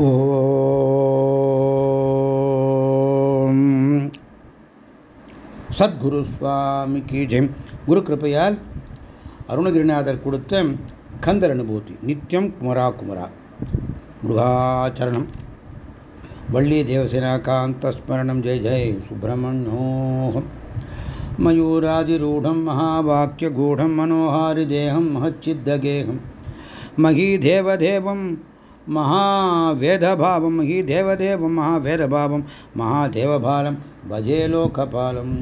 ओम சத்குரு சுவாமி கீஜெயம் குரு கிருப்பையால் அருணகிரிநாதர் கொடுத்த கந்தர் அனுபூதி நித்தியம் குமரா குமரா முருகாச்சரணம் வள்ளி தேவசேனா காந்தஸ்மரணம் ஜெய ஜெய சுப்பிரமணியோகம் மயூராதிரூಢம் மகாவாக்கியகூடம் மனோஹாரிதேகம் மகச்சித்தகேகம் மகீதேவதேவம் மகாவேதபாவம் ஹி தேவதேவம் மகாவேதபாவம் மகாதேவபாலம் பஜே லோகபாலம்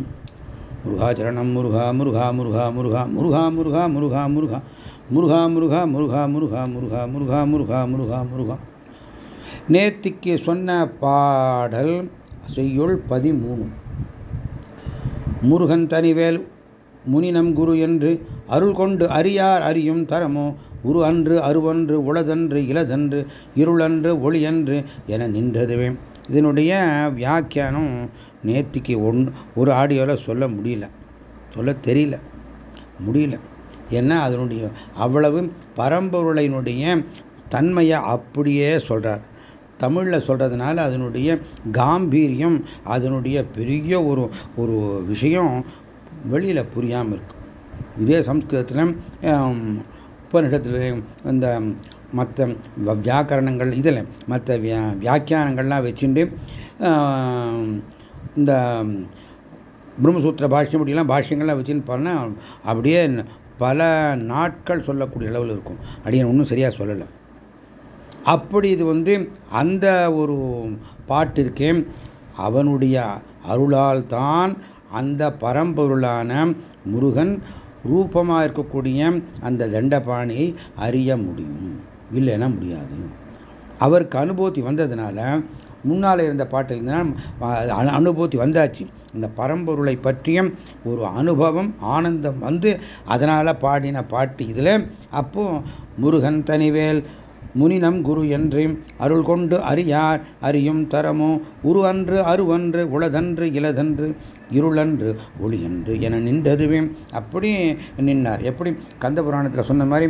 முருகாச்சரணம் முருகா முருகா முருகா முருகா முருகா முருகா முருகா முருகா முருகா முருகா முருகா முருகா முருகா முருகா முருகா முருகா முருகா நேத்திக்கு சொன்ன பாடல் செய்யுள் பதிமூணு முருகன் தனிவேல் முனினம் குரு என்று அருள் கொண்டு அறியார் அறியும் தரமோ உரு அன்று அருவன்று உளதன்று இளதன்று இருளன்று ஒளியன்று என நின்றதுவே இதனுடைய வியாக்கியானம் நேத்திக்கு ஒன் ஒரு ஆடியோவில் சொல்ல முடியல. சொல்ல தெரியல. முடியல. ஏன்னா அதனுடைய அவ்வளவு பரம்பொருளையினுடைய தன்மையை அப்படியே சொல்கிறார் தமிழில் சொல்கிறதுனால அதனுடைய காம்பீரியம் அதனுடைய பெரிய ஒரு ஒரு விஷயம் வெளியில் புரியாமல் இருக்கும் இதே சம்ஸ்கிருதத்தில் உபநிஷத்துலேயும் இந்த மற்ற வியாக்கரணங்கள் இதில் மற்ற வியா வியாக்கியானங்கள்லாம் வச்சுட்டு இந்த பிரம்மசூத்திர பாஷ்யம் இப்படிலாம் பாஷ்யங்கள்லாம் வச்சுன்னு பண்ணால் அப்படியே பல நாட்கள் சொல்லக்கூடிய அளவில் இருக்கும். அப்படின்னு ஒன்றும் சரியாக சொல்லலை. அப்படி இது வந்து அந்த ஒரு பாட்டிற்கே அவனுடைய அருளால் தான் அந்த பரம்பொருளான முருகன் ரூபமாக இருக்கக்கூடிய அந்த தண்டபாணியை அறிய முடியும். இல்லைன்னா முடியாது. அவருக்கு அனுபூதி வந்ததுனால முன்னால் இருந்த பாட்டு இருந்ததுன்னா அனுபூதி வந்தாச்சு. இந்த பரம்பொருளை பற்றிய ஒரு அனுபவம் ஆனந்தம் வந்து அதனால் பாடின பாட்டு இதில். அப்போ முருகன் தனிவேல் முனினம் குரு என்று அருள் கொண்டு அறியார் அறியும் தரமோ உரு அன்று அருவன்று உளதன்று இலதன்று இருளன்று ஒளியன்று என நின்றதுவே. அப்படி நின்னார். எப்படி? கந்த புராணத்தில் சொன்ன மாதிரி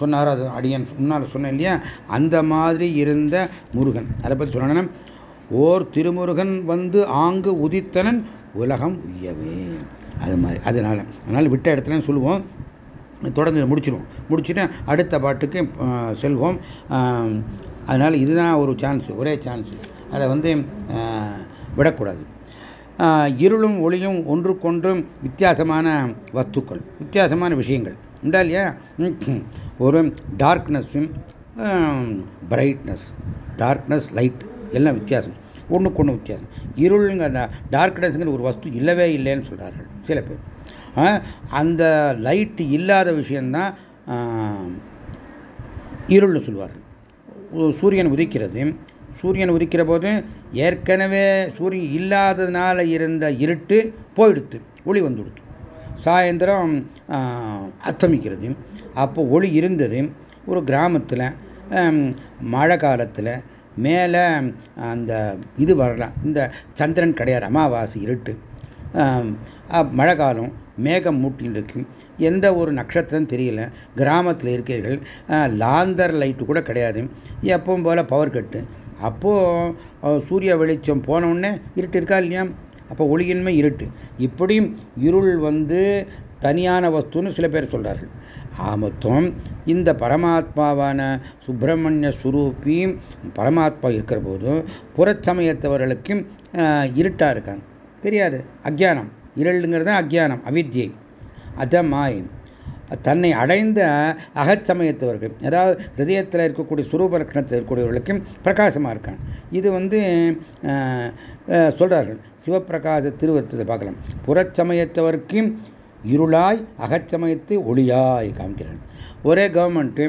சொன்னாரோ அது அடியன் முன்னால் சொன்னேன் இல்லையா? அந்த மாதிரி இருந்த முருகன். அதை பற்றி சொன்னா ஓர் திருமுருகன் வந்து ஆங்கு உதித்தனன் உலகம் உய்யவே. அது மாதிரி. அதனால அதனால் விட்ட இடத்துலன்னு சொல்லுவோம். தொடர்ந்து முடிச்சிடுவோம். முடிச்சுட்டு அடுத்த பாட்டுக்கு செல்வோம். அதனால் இதுதான் ஒரு சான்ஸ் ஒரே சான்ஸ் அதை வந்து விடக்கூடாது. இருளும் ஒளியும் ஒன்றுக்கொன்றும் வித்தியாசமான வஸ்துக்கள் வித்தியாசமான விஷயங்கள். உண்டா இல்லையா? ஒரு டார்க்னஸ்ஸும் பிரைட்னஸ் டார்க்னஸ் லைட் எல்லாம் வித்தியாசம். ஒன்றுக்கு ஒன்று வித்தியாசம். இருளுங்க அந்த டார்க்னஸ்ங்கிற ஒரு வஸ்து இல்லவே இல்லைன்னு சொல்கிறார்கள் சில பேர். அந்த லைட்டு இல்லாத விஷயந்தான் இருள்னு சொல்வார்கள். சூரியன் உதிக்கிறது. சூரியன் உதிக்கிற போது ஏற்கனவே சூரியன் இல்லாததுனால இருந்த இருட்டு போயிடுத்து ஒளி வந்துடுத்து. சாயந்தரம் அஸ்தமிக்கிறது. அப்போ ஒளி இருந்தது. ஒரு கிராமத்தில் மழை காலத்தில் மேலே அந்த இது வரலாம். இந்த சந்திரன் கிடையாது அமாவாசை இருட்டு. மழை காலம் மேகம் மூட்டின்னு இருக்கும் எந்த ஒரு நட்சத்திரம் தெரியல. கிராமத்தில் இருக்கிறீர்கள் லாந்தர் லைட்டு கூட கிடையாது. எப்பவும் போல் பவர் கட்டு அப்போது சூரிய வெளிச்சம் போனவுடனே இருட்டு இருக்கா இல்லையா? அப்போ ஒளியின்மை இருட்டு. இப்படியும் இருள் வந்து தனியான வஸ்துன்னு சில பேர் சொல்கிறார்கள் ஆமத்துவம் இந்த பரமாத்மாவான சுப்பிரமணிய சுரூபி பரமாத்மா இருக்கிற போதும் புறச்சமயத்தவர்களுக்கும் இருட்டாக இருக்காங்க. தெரியாது. அக்ஞானம் இருளுங்கிறது அக்ஞானம் அவித்யை. அதமாய் தன்னை அடைந்த அகச்சமயத்தவர்கள் அதாவது ஹிரதயத்தில் இருக்கக்கூடிய சுரூப லட்சணத்தில் இருக்கக்கூடியவர்களுக்கு பிரகாசமாக இருக்கான் இது வந்து சொல்கிறார்கள் சிவப்பிரகாச திருவருத்தத்தை பார்க்கலாம். புறச்சமயத்தவருக்கு இருளாய் அகச்சமயத்தை ஒளியாய் காமிக்கிறான் ஒரே கவர்மெண்ட்டு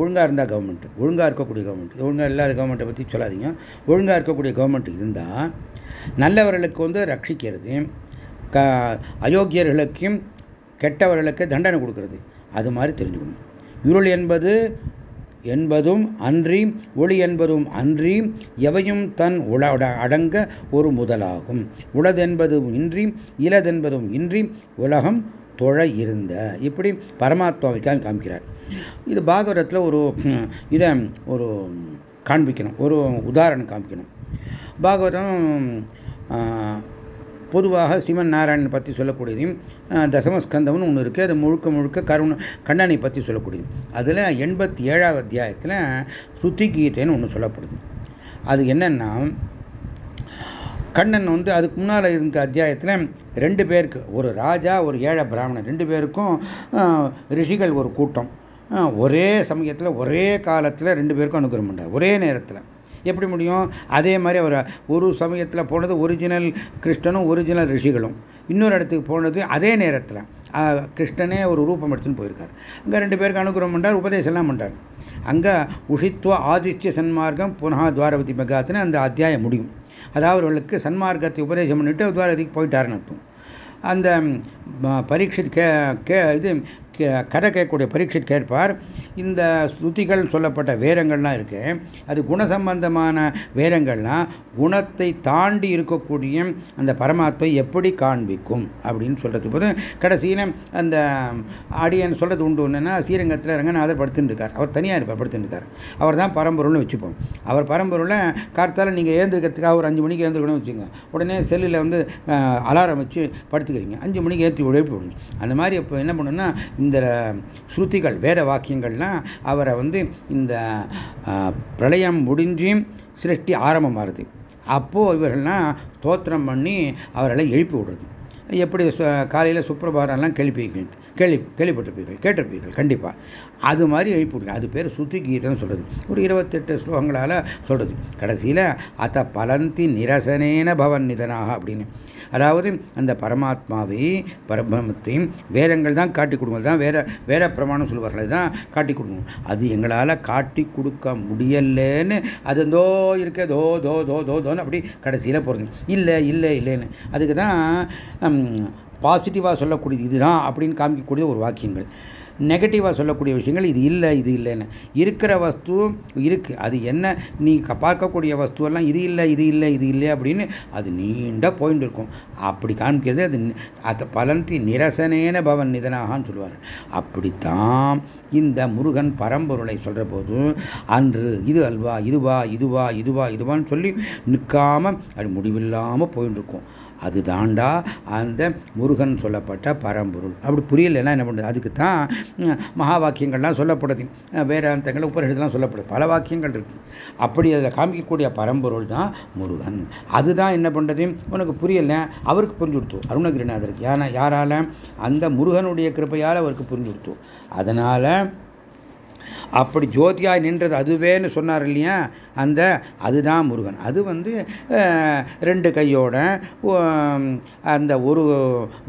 ஒழுங்காக இருந்தால் கவர்மெண்ட்டு ஒழுங்காக இருக்கக்கூடிய கவர்மெண்ட் ஒழுங்காக இல்லாத கவர்மெண்ட்டை பற்றி சொல்லாதீங்க. ஒழுங்காக இருக்கக்கூடிய கவர்மெண்ட் இருந்தால் நல்லவர்களுக்கு வந்து ரட்சிக்கிறது. க அயோக்கியர்களுக்கும் கெட்டவர்களுக்கு தண்டனை கொடுக்கறது. அது மாதிரி தெரிஞ்சுக்கணும். இருள் என்பது என்பதும் அன்றி ஒளி என்பதும் அன்றி எவையும் தன் உள அடங்க ஒரு முதலாகும். உளதென்பதும் இன்றி இலதென்பதும் இன்றி உலகம் தொழ இருந்த. இப்படி பரமாத்மாவைக்காக காமிக்கிறார். இது பாகவரத்தில் ஒரு இதை ஒரு காண்பிக்கணும். ஒரு உதாரணம் காமிக்கணும். பாகவதம் பொதுவாக சிவன் நாராயணன் பற்றி சொல்லக்கூடியதையும் தசமஸ்கந்தம்னு ஒன்று இருக்குது அது முழுக்க முழுக்க கருண கண்ணனை பற்றி சொல்லக்கூடியது. அதில் எண்பத்தி ஏழாவது அத்தியாயத்தில் சுத்தி கீதைன்னு ஒன்று சொல்லப்படுது. அது என்னென்னா கண்ணன் வந்து அதுக்கு முன்னால் இருந்த அத்தியாயத்தில் ரெண்டு பேருக்கு ஒரு ராஜா ஒரு ஏழை பிராமணன் ரெண்டு பேருக்கும் ரிஷிகள் ஒரு கூட்டம். ஒரே சமயத்தில் ஒரே காலத்தில் ரெண்டு பேருக்கும் அனுகிரகம் பண்ணார் ஒரே நேரத்தில். எப்படி முடியும்? அதே மாதிரி அவர் ஒரு சமயத்தில் போனது ஒரிஜினல் கிருஷ்ணனும் ஒரிஜினல் ரிஷிகளும். இன்னொரு இடத்துக்கு போனது அதே நேரத்தில் கிருஷ்ணனே ஒரு ரூபம் எடுத்துன்னு போயிருக்கார். அங்கே ரெண்டு பேருக்கு அனுகிரகம் பண்ணார் உபதேசம்லாம் பண்ணார் அங்கே உஷித்வ ஆதித்ய சன்மார்க்கம் புனகா துவாரவதி மெகாத்துன்னு அந்த அத்தியாயம் முடியும். அதாவது அவர்களுக்கு சன்மார்க்கத்தை உபதேசம் பண்ணிட்டு துவாரதிக்கு போயிட்டாருன்னு அர்த்தம். அந்த பரீட்சித் கே கே இது கதை கேட்கக்கூடிய பரீட்சித் கேட்பார் இந்த ஸ்ருதிகள் சொல்லப்பட்ட வேரங்கள்லாம் இருக்கு. அது குணசம்பந்தமான வேரங்கள்லாம் குணத்தை தாண்டி இருக்கக்கூடிய அந்த பரமாத்மை எப்படி காண்பிக்கும் அப்படின்னு சொல்றது போது கடைசியில் அந்த அடியன் சொல்றது உண்டு. ஒன்றுன்னா ஸ்ரீரங்கத்தில் ரங்கநாதர் படுத்துட்டு இருக்கார். அவர் தனியாக இருப்பார் படுத்துட்டு இருக்கார். அவர் தான் பரம்பொருள்னு வச்சுப்போம். அவர் பரம்பொருளை கார்த்தால நீங்கள் ஏந்திருக்கிறதுக்காக ஒரு அஞ்சு மணிக்கு ஏந்திருக்கணும்னு வச்சுங்க உடனே செல்லில் வந்து அலாரம் வச்சு படுத்துக்கிறீங்க. அஞ்சு மணிக்கு ஏற்றி உழைப்பு விடுங்க. அந்த மாதிரி இப்போ என்ன பண்ணுன்னா இந்த ஸ்ருதிகள் வேத வாக்கியங்கள்லாம் அவரை வந்து இந்த பிரளயம் முடிஞ்சும் சிருஷ்டி ஆரம்பமாகுது அப்போது இவர்கள்லாம் ஸ்தோத்திரம் பண்ணி அவர்களை எழுப்பி விடுறது. எப்படி காலையில் சுப்பிரபாரம்லாம் கேள்விப்பீர்கள் கேள்வி கேள்விப்பட்டிருப்பீர்கள் கேட்டிருப்பீர்கள் கண்டிப்பாக அது மாதிரி எழுப்பி அது பேர் சுத்தி கீதம்னு சொல்கிறது ஒரு இருபத்தெட்டு ஸ்லோகங்களால் சொல்கிறது கடைசியில் அத்த பலந்தி நிரசனேன பவன் நிதனாக அப்படின்னு. அதாவது அந்த பரமாத்மாவை பரபிரமத்தை வேதங்கள் தான் காட்டி கொடுக்கும். தான் வேற வேற பிரமாணம் சொல்லுவார்கள். தான் காட்டி கொடுக்கும். அது எங்களால் காட்டி கொடுக்க முடியலன்னு அது தோ இருக்க தோ தோ தோ தோ தோன்னு அப்படி கடைசியில் போகிறது இல்லை இல்லை இல்லைன்னு. அதுக்கு தான் பாசிட்டிவாக சொல்லக்கூடியது இதுதான் அப்படின்னு காமிக்கக்கூடிய ஒரு வாக்கியங்கள். நெகட்டிவாக சொல்லக்கூடிய விஷயங்கள் இது இல்லை இது இல்லைன்னு. இருக்கிற வஸ்து இருக்கு. அது என்ன? நீ பார்க்கக்கூடிய வஸ்துவெல்லாம் இது இல்லை இது இல்லை இது இல்லை அப்படின்னு அது நீண்ட பாயிண்ட் இருக்கும். அப்படி காமிக்கிறது அது அது பலந்தி நிரசனேன பவன் நிதனாகான்னு சொல்லுவார். அப்படித்தான் இந்த முருகன் பரம்பொருளை சொல்கிற போது அன்று இது அல்வா இதுவா இதுவா இதுவா இதுவான்னு சொல்லி நிற்காம அது முடிவில்லாமல் போயின்னு இருக்கும். அது தாண்டா அந்த முருகன் சொல்லப்பட்ட பரம்பொருள். அப்படி புரியலைன்னா என்ன பண்ணுறது? அதுக்கு தான் மகா வாக்கியங்கள்லாம் சொல்லப்படுது வேதாந்தங்கள் உபரிஷத்துலாம் சொல்லப்படுது. பல வாக்கியங்கள் இருக்கு. அப்படி அதில் காமிக்கக்கூடிய பரம்பொருள் தான் முருகன். அதுதான் என்ன பண்ணுறது? உனக்கு புரியல? அவருக்கு புரிஞ்சு கொடுத்தோம் அருணகிரிநாதருக்கு. ஏன்னா யாரால? அந்த முருகனுடைய கிருப்பையால் அவருக்கு புரிஞ்சு கொடுத்தோம் அதனால் அப்படி ஜோதியாய் நின்றது அதுவேன்னு சொன்னார் இல்லையா? அந்த அதுதான் முருகன். அது வந்து ரெண்டு கையோட அந்த ஒரு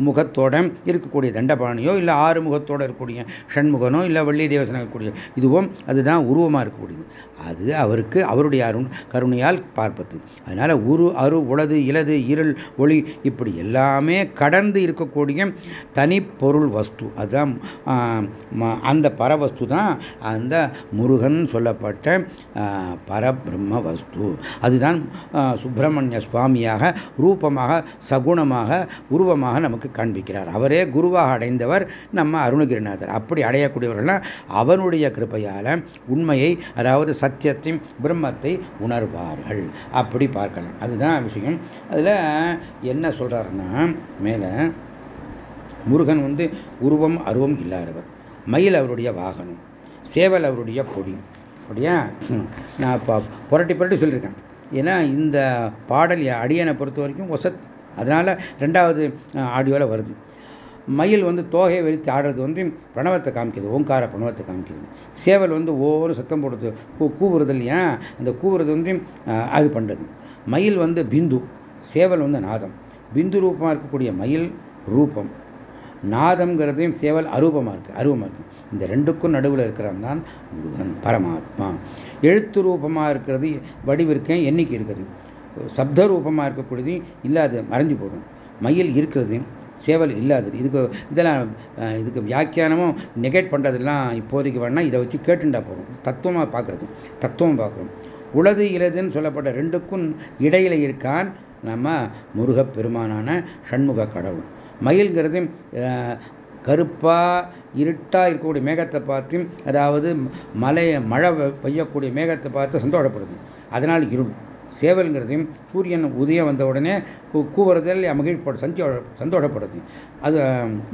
முகத்தோட இருக்கக்கூடிய தண்டபாணியோ இல்லை ஆறு முகத்தோட இருக்கக்கூடிய ஷண்முகனோ இல்லை வள்ளி தேவசனம் இருக்கக்கூடிய இதுவும் அதுதான் உருவமாக இருக்கக்கூடியது. அது அவருக்கு அவருடைய அருண் கருணையால் பார்ப்பது. அதனால உரு அரு உளது இலது இருள் ஒளி இப்படி எல்லாமே கடந்து இருக்கக்கூடிய தனிப்பொருள் வஸ்து. அதுதான் அந்த பரவஸ்து தான் அந்த முருகன் சொல்லப்பட்ட பிரம்ம வஸ்து அதுதான் சுப்பிரமணிய சுவாமியாக ரூபமாக சகுணமாக உருவமாக நமக்கு காண்பிக்கிறார். அவரே குருவாக அடைந்தவர் நம்ம அருணகிரிநாதர். அப்படி அடையக்கூடியவர்கள்னா அவனுடைய கிருப்பையால் உண்மையை அதாவது சத்தியத்தையும் பிரம்மத்தை உணர்வார்கள். அப்படி பார்க்கலாம். அதுதான் விஷயம். அதில் என்ன சொல்கிறாருன்னா மேலே முருகன் வந்து உருவம் அருவம் இல்லாதவர். மயில் அவருடைய வாகனம் சேவல் அவருடைய கொடி அப்படியா? நான் இப்போ புரட்டி புரட்டி சொல்லியிருக்கேன் ஏன்னா இந்த பாடல் அடியனை பொறுத்த வரைக்கும் ஒசத். அதனால் ரெண்டாவது ஆடியோவில் வருது. மயில் வந்து தோகையை வெடித்து ஆடுறது வந்து பிரணவத்தை காமிக்கிது ஓங்கார பிரணவத்தை காமிக்கிது. சேவல் வந்து ஒவ்வொரு சத்தம் போடுறது கூவுறது இல்லையா? அந்த கூவுறது வந்து அது பண்ணுறது மயில் வந்து பிந்து சேவல் வந்து நாதம். பிந்து ரூபமாக இருக்கக்கூடிய மயில் ரூபம். நாதம்ங்கிறதையும் சேவல் அரூபமாக இருக்குது அருவமாக இருக்கு. இந்த ரெண்டுக்கும் நடுவில் இருக்கிறவன் தான் முருகன் பரமாத்மா. எழுத்து ரூபமாக இருக்கிறது வடிவிற்கேன் எண்ணிக்கை இருக்குது சப்த ரூபமாக இருக்கக்கூடியது இல்லாது மறைஞ்சு போடும். மயில் இருக்கிறது சேவல் இல்லாது இதுக்கு இதெல்லாம் இதுக்கு வியாக்கியானமும் நெகேட் பண்ணுறதெல்லாம் இப்போதைக்கு வேணால் இதை வச்சு கேட்டுண்டா போகும் தத்துவமாக பார்க்குறது தத்துவம் பார்க்குறோம் உளது இலதுன்னு சொல்லப்பட்ட ரெண்டுக்கும் இடையில இருக்கான் நம்ம முருகப் பெருமானான ஷண்முக கடவுள். மயில்ங்கிறது கருப்பாக இருட்டாக இருக்கக்கூடிய மேகத்தை பார்த்து அதாவது மலையை மழை பெய்யக்கூடிய மேகத்தை பார்த்து சந்தோஷப்படுது. அதனால் இருள். சேவல்ங்கிறதையும் சூரியன் உதயம் வந்த உடனே கூவுறதில் மகிழ்ப்படு சந்தோ சந்தோஷப்படுது. அது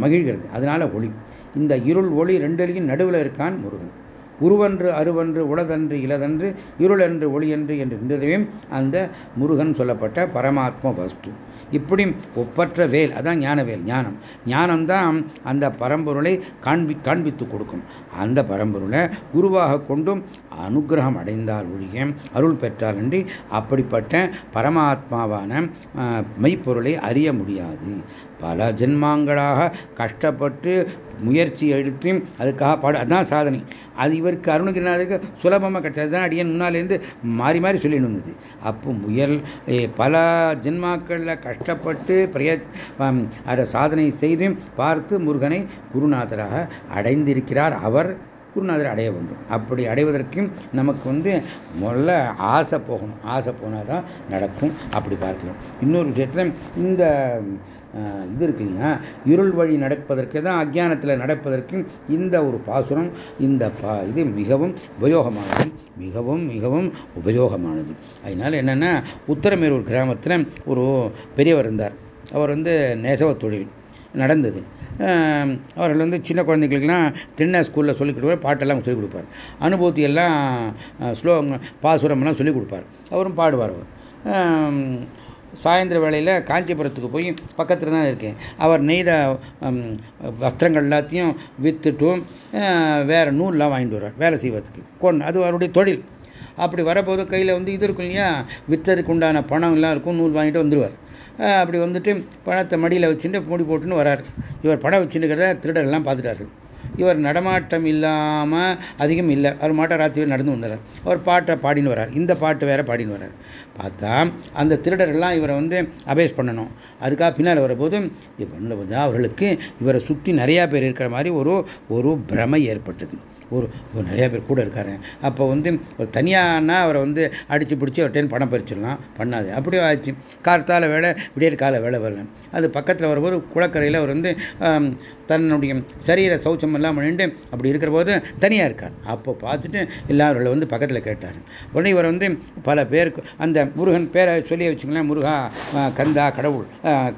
மகிழ்கிறது. அதனால ஒளி. இந்த இருள் ஒளி ரெண்டுலையும் நடுவில் இருக்கான் முருகன். உருவன்று அருவன்று உளதன்று இளதன்று இருளன்று ஒளியன்று என்று நின்றதையும் அந்த முருகன் சொல்லப்பட்ட பரமாத்ம வஸ்து. இப்படி ஒப்பற்ற வேல் அதான் ஞானவேல் ஞானம். ஞானம்தான் அந்த பரம்பொருளை காண்பி காண்பித்து கொடுக்கும். அந்த பரம்பொருளை குருவாக கொண்டும் அனுகிரகம் அடைந்தால் ஒழிய அருள் பெற்றால் அன்றி அப்படிப்பட்ட பரமாத்மாவான மெய்ப்பொருளை அறிய முடியாது. பல ஜென்மாங்களாக கஷ்டப்பட்டு முயற்சி எடுத்து அதுக்காக பாடு அதுதான் சாதனை. அது இவருக்கு அருணகிரிநாதருக்கு சுலபமாக கிடைச்சது. தான் அடியன் முன்னாலேருந்து மாறி மாறி சொல்லிட்டு இருந்தது அப்போ முயல் பல ஜென்மாக்களில் கஷ்டப்பட்டு பிரய அதை சாதனை செய்து பார்த்து முருகனை குருநாதராக அடைந்திருக்கிறார். அவர் குருநாதரை அடைய வேண்டும். அப்படி அடைவதற்கும் நமக்கு வந்து முதல்ல ஆசை போகணும். ஆசை போனால் தான் நடக்கும். அப்படி பார்க்கலாம் இன்னொரு விஷயத்தில் இந்த இது இருக்கு இல்லையா? இருள் வழி நடப்பதற்கு தான் அஜானத்தில் நடப்பதற்கும் இந்த ஒரு பாசுரம் இந்த பா இது மிகவும் உபயோகமானது. மிகவும் மிகவும் உபயோகமானது. அதனால் என்னென்னா உத்தரமேரூர் கிராமத்தில் ஒரு பெரியவர் இருந்தார். அவர் வந்து நெசவ தொழில் நடந்தது. அவர்கள் வந்து சின்ன குழந்தைகளுக்கெல்லாம் திண்ண ஸ்கூலில் சொல்லிக் கொடுப்பார் பாட்டெல்லாம் சொல்லிக் கொடுப்பார். அனுபூத்தி எல்லாம் ஸ்லோ பாசுரம்லாம் சொல்லிக் கொடுப்பார். அவரும் பாடுவார் அவர். சாயந்தர வேளையில் காஞ்சிபுரத்துக்கு போய் பக்கத்தில் தான் இருக்கேன். அவர் நெய்த வஸ்திரங்கள் எல்லாத்தையும் விற்றுட்டும் வேறு நூல்லாம் வாங்கிட்டு வருவார் வேலை செய்வதற்கு. கொண்டு அது அவருடைய தொழில். அப்படி வரபோது கையில் வந்து இது இருக்கும் இல்லையா? விற்றதுக்கு உண்டான பணம் எல்லாம் இருக்கும் நூல் வாங்கிட்டு வந்துடுவார் அப்படி வந்துட்டு பணத்தை மடியில் வச்சுட்டு மூடி போட்டுன்னு வரார். இவர் படம் வச்சுருக்கிறத திருடர்லாம் பார்த்துட்டாரு. இவர் நடமாட்டம் இல்லாமல் அதிகம் இல்லை. அவர் மாட்ட ராத்திரி நடந்து வந்தார். அவர் பாட்டை பாடின்னு வரார். இந்த பாட்டு வேற பாடின்னு வரார். பார்த்தா அந்த திருடரெல்லாம் இவரை வந்து அபேஸ் பண்ணணும். அதுக்காக பின்னால் வரும்போது வந்து அவர்களுக்கு இவரை சுற்றி நிறையா பேர் இருக்கிற மாதிரி ஒரு ஒரு பிரமை ஏற்பட்டது. ஒரு ஒரு பேர் கூட இருக்காரு. அப்போ வந்து ஒரு தனியானா அவரை வந்து அடித்து பிடிச்சி அவர்கிட்ட பணம் பறிச்சிடலாம். பண்ணாது. அப்படியே ஆச்சு கார்த்தால வேலை விடியற் கால வேலை வரல. அது பக்கத்தில் வரும்போது குளக்கரையில் அவர் வந்து தன்னுடைய சரீர சௌச்சம் எல்லாம் பண்ணிட்டு அப்படி இருக்கிற போது தனியாக இருக்கார். அப்போ பார்த்துட்டு எல்லாரும் வந்து பக்கத்தில் கேட்டார். உடனே இவர் வந்து பல பேருக்கு அந்த முருகன் பேரை சொல்லி வச்சுக்கலாம் முருகா கந்தா கடவுள்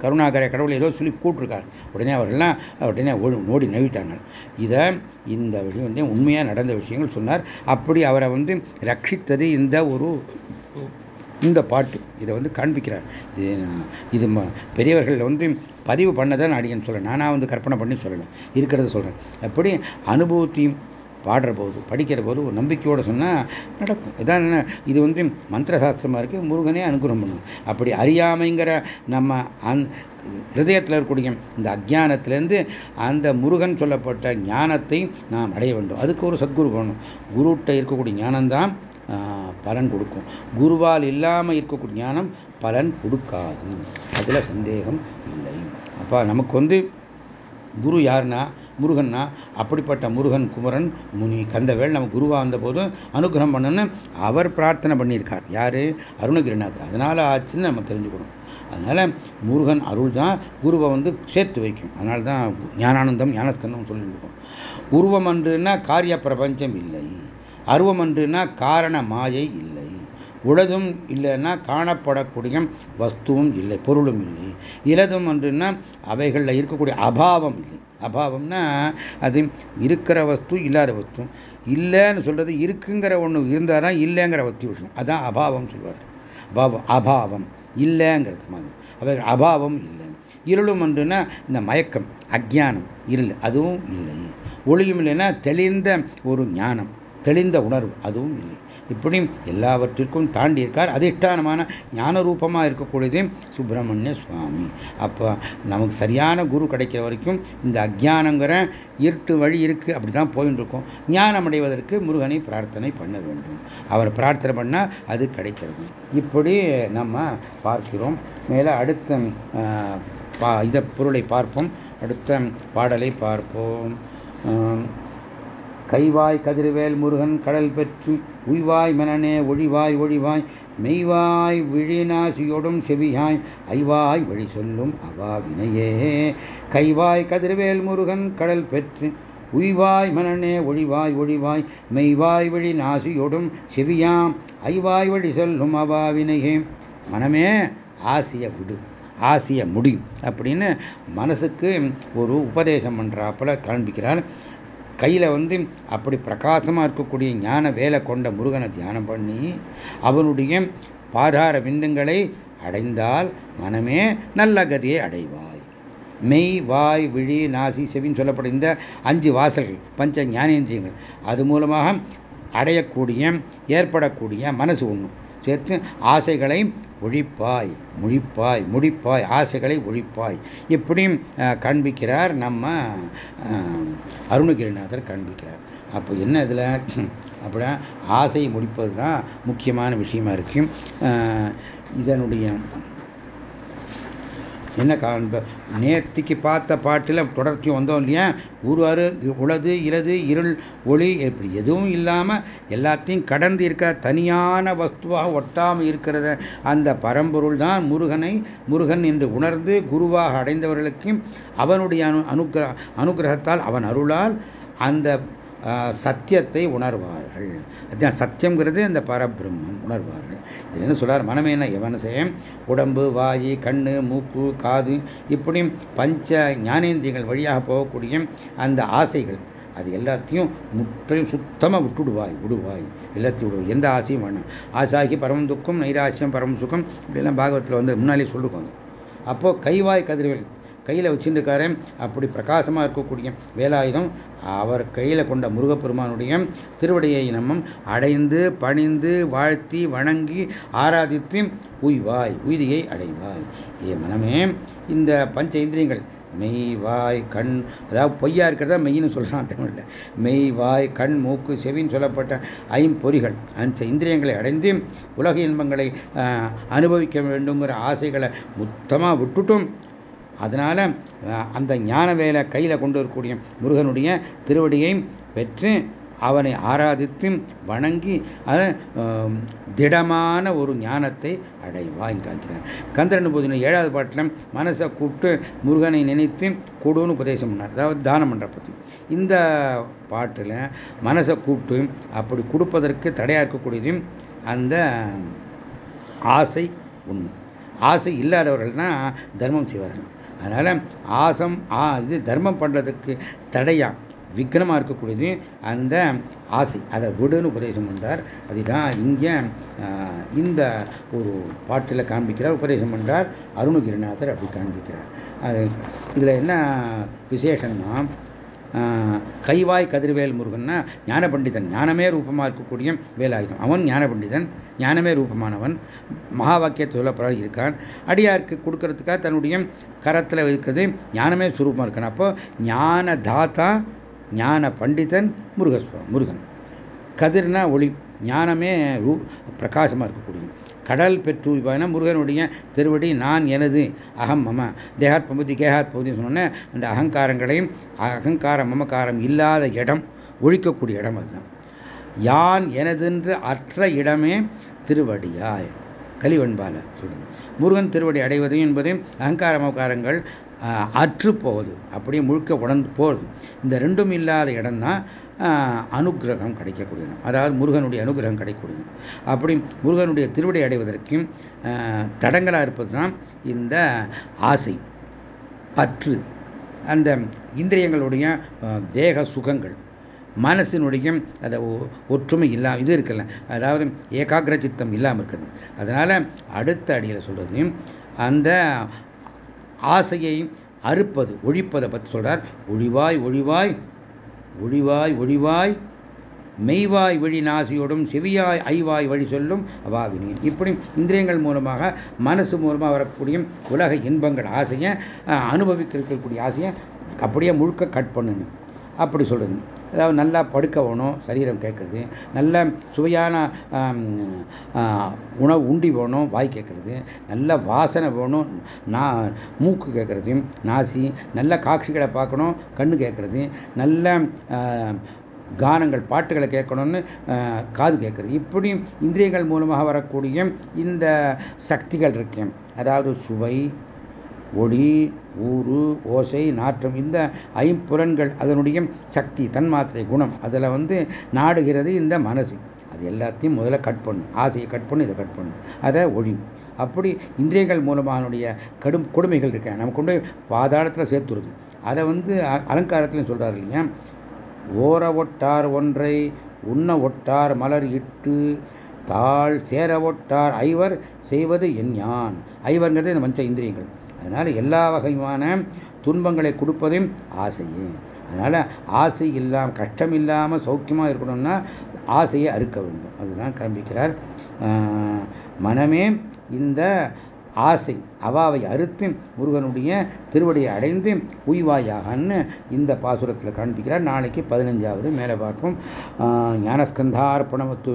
கருணாகர கடவுள் ஏதோ சொல்லி கூப்பிட்டுருக்கார். உடனே அவர்கள்லாம் உடனே ஓடி நவிட்டாங்க இதை இந்த விஷயம் வந்து உண்மையாக நடந்த விஷயங்கள் சொன்னார். அப்படி அவரை வந்து ரட்சித்தது இந்த ஒரு இந்த பாட்டு. இதை வந்து காண்பிக்கிறார். இது இது பெரியவர்கள் வந்து பதிவு பண்ணதான் அடியன்னு சொல்கிறேன் நானாக வந்து கற்பனை பண்ணி சொல்லலை. இருக்கிறத சொல்கிறேன் அப்படி அனுபவத்தையும் பாடுற போது படிக்கிற போது ஒரு நம்பிக்கையோடு சொன்னால் நடக்கும். இதான் என்ன இது வந்து மந்திர சாஸ்திரமாக இருக்குது முருகனே அனுகிரகம் பண்ணும். அப்படி அறியாமைங்கிற நம்ம அந் ஹிருதயத்தில் இருக்கக்கூடிய இந்த அஜானத்திலேருந்து அந்த முருகன் சொல்லப்பட்ட ஞானத்தை நாம் அடைய வேண்டும். அதுக்கு ஒரு சத்குரு வேணும். குருட்ட இருக்கக்கூடிய ஞானம்தான் பலன் கொடுக்கும். குருவால் இல்லாமல் இருக்கக்கூடிய ஞானம் பலன் கொடுக்காது. அதில் சந்தேகம் இல்லை. அப்போ நமக்கு வந்து குரு யாருன்னா முருகன்னா அப்படிப்பட்ட முருகன் குமரன் முனி கந்தவேல் நம்ம குருவாக வந்த அனுகிரகம் பண்ணணும்னு அவர் பிரார்த்தனை பண்ணியிருக்கார். யார்? அருணகிரிநாதர். அதனால் ஆச்சுன்னு நம்ம தெரிஞ்சுக்கணும். அதனால் முருகன் அருள் தான் குருவை வந்து சேர்த்து வைக்கும். அதனால தான் ஞானானந்தம் ஞானஸ்கந்தம் சொல்லியிருக்கோம். உருவம் அன்றுன்னா காரிய பிரபஞ்சம் இல்லை. அருவம் அன்றுனா காரண மாயை இல்லை. உளதும் இல்லைன்னா காணப்படக்கூடிய வஸ்துவும் இல்லை பொருளும் இல்லை. இலதும் அன்றுன்னா அவைகளில் இருக்கக்கூடிய அபாவம் இல்லை. அபாவம்னா அது இருக்கிற வஸ்து இல்லாத வஸ்து. இல்லைன்னு சொல்றது இருக்குங்கிற ஒன்று இருந்தால் தான் இல்லைங்கிற வஸ்து விஷயம். அதான் அபாவம் சொல்வார். அபாவம் அபாவம். இல்லைங்கிறது மாதிரி. அவைகள் அபாவம் இல்லை. இருளும் அன்றுனா இந்த மயக்கம் அஜானம் இருள் அதுவும் இல்லை. ஒளியும் இல்லைன்னா தெளிந்த ஒரு ஞானம் தெளிந்த உணர்வு அதுவும் இல்லை. இப்படி எல்லாவற்றிற்கும் தாண்டி இருக்கார் அதிஷ்டானமான ஞானரூபமாக இருக்கக்கூடியது சுப்பிரமணிய சுவாமி. அப்போ நமக்கு சரியான குரு கிடைக்கிற வரைக்கும் இந்த அஜானங்கிற இருட்டு வழி இருக்குது அப்படி தான் போயின்னு இருக்கும் ஞானம் அடைவதற்கு முருகனை பிரார்த்தனை பண்ண வேண்டும். அவர் பிரார்த்தனை பண்ணால் அது கிடைக்கிறது. இப்படி நம்ம பார்க்கிறோம். மேலே அடுத்த இத பொருளை பார்ப்போம். அடுத்த பாடலை பார்ப்போம். கைவாய் கதிர்வேல் முருகன் கடல் பெற்று உய்வாய் மனனே ஒழிவாய் ஒழிவாய் மெய்வாய் விழிநாசியொடும் செவியாய் ஐவாய் வழி சொல்லும் அவா வினையே கைவாய் கதிர்வேல் முருகன் கடல் பெற்று உய்வாய் மனனே ஒழிவாய் ஒழிவாய் மெய்வாய் வழி நாசியோடும் செவியாம் ஐவாய் வழி சொல்லும் அவா வினையே மனமே ஆசிய விடு ஆசிய முடி அப்படின்னு மனசுக்கு ஒரு உபதேசம் பண்ணுறாப்புல காண்பிக்கிறார் கையில் வந்து அப்படி பிரகாசமாக இருக்கக்கூடிய ஞான வேலை கொண்ட முருகனை தியானம் பண்ணி அவனுடைய பாதார விந்துங்களை அடைந்தால் மனமே நல்ல கதியை அடைவாய். மெய் வாய் விழி நாசி செவின்னு சொல்லப்படும் இந்த அஞ்சு வாசல்கள் பஞ்ச ஞானேந்திரியங்கள். அது மூலமாக அடையக்கூடிய ஏற்படக்கூடிய மனசு ஒன்று சேர்த்து ஆசைகளை ஒழிப்பாய் முழிப்பாய் முடிப்பாய் ஆசைகளை ஒழிப்பாய். இப்படியும் காண்பிக்கிறார் நம்ம அருணகிரிநாதர் காண்பிக்கிறார். அப்போ என்ன இதில்? அப்படின்னா ஆசையை முடிப்பது தான் முக்கியமான விஷயமா இருக்கு. இதனுடைய என்ன காண்ப நேர்த்திக்கு பார்த்த பாட்டில் தொடர்ச்சி வந்தோம் இல்லையா? உருவாறு உளது இலது இருள் ஒளி இப்படி எதுவும் இல்லாமல் எல்லாத்தையும் கடந்து இருக்க தனியான வஸ்துவாக ஒட்டாமல் இருக்கிறத அந்த பரம்பொருள் தான் முருகனை முருகன் என்று உணர்ந்து குருவாக அடைந்தவர்களுக்கும் அவனுடைய அனு அனுகிர அனுகிரகத்தால் அவன் அருளால் அந்த சத்தியத்தை உணர்வார்கள். அதுதான் சத்தியங்கிறது அந்த பரபிரம்மம் உணர்வார்கள். இது என்ன சொல்றார்? மனமே என்ன? எவனசயம் உடம்பு வாயு கண்ணு மூக்கு காது இப்படியும் பஞ்ச ஞானேந்திரியங்கள் வழியாக போகக்கூடிய அந்த ஆசைகள் அது எல்லாத்தையும் முற்றையும் சுத்தமாக விட்டுடுவாய் விடுவாய். எல்லாத்தையும் விடுவாய். எந்த ஆசையும் வேணும். ஆசாகி பரம துக்கம் நைராசியம் பரம சுகம் இப்படிலாம் பாகவத்தில் வந்து முன்னாலே சொல்லுவாங்க அப்போது கைவாய் கதிர்கள் கையில் வச்சுருக்காரு அப்படி பிரகாசமாக இருக்கக்கூடிய வேலாயுதம் அவர் கையில் கொண்ட முருகப்பெருமானுடைய திருவடியை நம்ம அடைந்து பணிந்து வாழ்த்தி வணங்கி ஆராதித்து உய்வாய் உய்தியை அடைவாய். ஏ மனமே இந்த பஞ்ச இந்திரியங்கள் மெய் வாய் கண் அதாவது பொய்யா இருக்கிறதா மெய்னு சொல்கிறான் தமிழில். மெய் வாய் கண் மூக்கு செவின்னு சொல்லப்பட்ட ஐம்பொறிகள் அந்த இந்திரியங்களை அடைந்து உலக இன்பங்களை அனுபவிக்க வேண்டுங்கிற ஆசைகளை மொத்தமாக விட்டுட்டும் அதனால் அந்த ஞான வேலை கையில் கொண்டு வரக்கூடிய முருகனுடைய திருவடியை பெற்று அவனை ஆராதித்து வணங்கி அதை திடமான ஒரு ஞானத்தை அடைவாய் காக்கிறான் கந்தரன் போதின ஏழாவது பாட்டில் மனசை கூப்பிட்டு முருகனை நினைத்து கூடுன்னு உபதேசம் பண்ணார். அதாவது தானம் பண்ணுற பற்றி இந்த பாட்டில் மனசை கூப்பிட்டு அப்படி கொடுப்பதற்கு தடையாக இருக்கக்கூடியது அந்த ஆசை உண்மை. ஆசை இல்லாதவர்கள்னா தர்மம் செய்வார்கள். அதனால் ஆசம் ஆ இது தர்மம் பண்ணுறதுக்கு தடையா? விக்ரமாக இருக்கக்கூடியது அந்த ஆசை. அதை விடுன்னு உபதேசம் பண்ணார் அதுதான் இங்கே இந்த ஒரு பாட்டில் காண்பிக்கிறார் உபதேசம் பண்ணுறார் அருணகிரிநாதர் அப்படி காண்பிக்கிறார். அது இதில் என்ன விசேஷம்னா கைவாய் கதிர்வேல் முருகன்னா ஞான பண்டிதன் ஞானமே ரூபமாக இருக்கக்கூடிய வேலாயுதம். அவன் ஞான பண்டிதன் ஞானமே ரூபமானவன். மகா வாக்கிய சொல்லப்படாது இருக்கான். அடியாருக்கு கொடுக்கறதுக்காக தன்னுடைய கரத்தில் இருக்கிறது ஞானமே சுரூபமாக இருக்கான். அப்போ ஞான தாத்தா ஞான பண்டிதன் முருகஸ்வ முருகன். கதிர்னா ஒளி ஞானமே ரூ பிரகாசமாக இருக்கக்கூடியது கடல் பெற்றுவாய்னா முருகனுடைய திருவடி நான் எனது. அகம் மம. தேகாத் பகுதி கேகாத் பகுதின்னு சொன்னோன்னே அந்த அகங்காரங்களையும் அகங்காரம் மமக்காரம் இல்லாத இடம் ஒழிக்கக்கூடிய இடம் அதுதான். யான் எனதென்று அற்ற இடமே திருவடியாய். கலிவெண்பால சொல்லுது. முருகன் திருவடி அடைவதையும் என்பதையும் அகங்கார மமக்காரங்கள் அற்று போகுது அப்படியே முழுக்க உணர்ந்து போகுது இந்த ரெண்டும் இல்லாத இடம்தான் அனுகிரகம் கிடைக்கக்கூடிய அதாவது முருகனுடைய அனுகிரகம் கிடைக்கக்கூடிய அப்படி முருகனுடைய திருவடி அடைவதற்கும் தடங்களாக இருப்பது தான் இந்த ஆசை பற்று அந்த இந்திரியங்களுடைய தேக சுகங்கள் மனசினுடைய அதை ஒற்றுமை இல்லாமல் இது இருக்குல்ல. அதாவது ஏகாகிர சித்தம் இல்லாமல் இருக்குது. அதனால் அடுத்த அடியில் சொல்கிறது அந்த ஆசையை அறுப்பது ஒழிப்பதை பற்றி சொல்கிறார் ஒழிவாய் ஒழிவாய் ஒழிவாய் ஒழிவாய் மெய்வாய் வழி நாசியோடும் செவியாய் ஐவாய் வழி சொல்லும் அவாவினேன் இப்படி இந்திரியங்கள் மூலமாக மனசு மூலமாக வரக்கூடிய உலக இன்பங்கள் ஆசையை அனுபவிக்க இருக்கக்கூடிய ஆசையை அப்படியே முழுக்க கட் பண்ணணும் அப்படி சொல்கிறது அதாவது நல்லா படுக்கணும் சரீரம் கேட்குறது. நல்ல சுவையான உணவு உண்டி வேணும் வாய் கேட்குறது. நல்ல வாசனை வேணும் நான் மூக்கு கேட்குறது நாசி. நல்ல காட்சிகளை பார்க்கணும் கண்ணு கேட்குறது. நல்ல கானங்கள் பாட்டுகளை கேட்கணும்னு காது கேட்குறது. இப்படி இந்திரியங்கள் மூலமாக வரக்கூடிய இந்த சக்திகள் இருக்கு. அதாவது சுவை ஒளி ஊறு ஓசை நாற்றம் இந்த ஐம்புலன்கள் அதனுடைய சக்தி தன்மாத்திரை குணம் அதில் வந்து நாடுகிறது இந்த மனசு. அது எல்லாத்தையும் முதல்ல கட் பண்ணும் ஆசையை கட் பண்ணு இதை கட் பண்ணும் அதை ஒளி. அப்படி இந்திரியங்கள் மூலமானுடைய கடும் கொடுமைகள் இருக்க நம்ம கொண்டு பாதாளத்தில் சேர்த்துருது. அதை வந்து அலங்காரத்திலையும் சொல்கிறார் இல்லையா? ஓர ஒட்டார் ஒன்றை உண்ண ஒட்டார் மலர் இட்டு தாள் சேர ஒட்டார் ஐவர் செய்வது என் யான். ஐவர்ங்கிறது இந்த மஞ்ச இந்திரியங்கள். அதனால் எல்லா வகையான துன்பங்களை கொடுப்பதையும் ஆசையே. அதனால் ஆசை இல்லாமல் கஷ்டம் இல்லாமல் சௌக்கியமாக இருக்கணும்னா ஆசையை அறுக்க வேண்டும். அதுதான் கிளம்பிக்கிறார் மனமே இந்த ஆசை அவாவை அறுத்து முருகனுடைய திருவடியை அடைந்து உய்வாயாகன்னு இந்த பாசுரத்தில் காண்பிக்கிறார். நாளைக்கு பதினஞ்சாவது மேலே பார்ப்போம். ஞானஸ்கந்தார்ப்பணமத்து